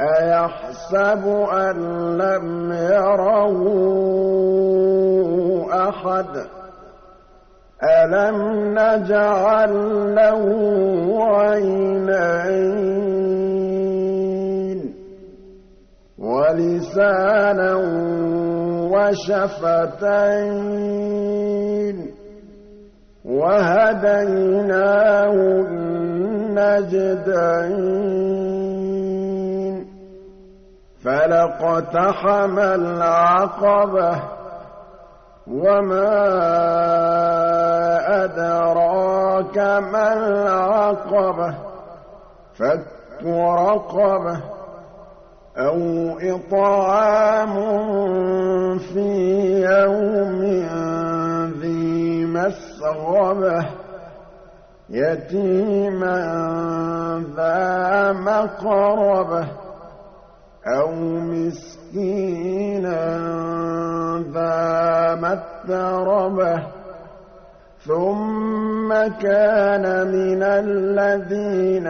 أَيَحْسَبُ أَن لَّمْ يَرَهُ أَحَدٌ؟ أَلَمْ نَجْعَل لَّهُ عَيْنَيْنِ وَلِسَانًا وَشَفَتَيْنِ وَهَدَيْنَاهُ النَّجْدَيْنِ فَلَاقْتَحَمَ الْعَقَبَةَ وَمَا أَدْرَاكَ مَا الْعَقَبَةُ فَكُّ رَقَبَةٍ أَوْ إِطْعَامٌ فِي يَوْمٍ ذِي مَسْغَبَةٍ يَتِيمًا ذَا مَقْرَبَةٍ. أَوْ مِسْكِينًا ذَا مَتْرَبَةٍ ثُمَّ كَانَ مِنَ الَّذِينَ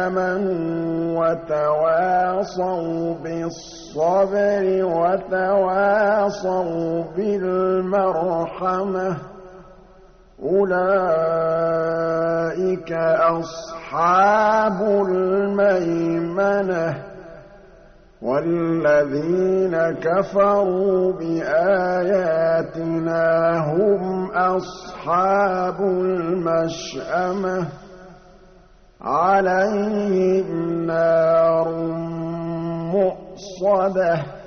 آمَنُوا وَتَوَاصَوْا بِالصَّبْرِ وَتَوَاصَوْا بِالْمَرْحَمَةِ. أُولَٰئِكَ أَصْحَابُ الْمَيْمَنَةِ. وَالَّذِينَ كَفَرُوا بِآيَاتِنَا هُمْ أَصْحَابُ الْمَشْأَمَةِ. عَلَيْهِمْ نَارٌ مُّؤْصَدَةٌ.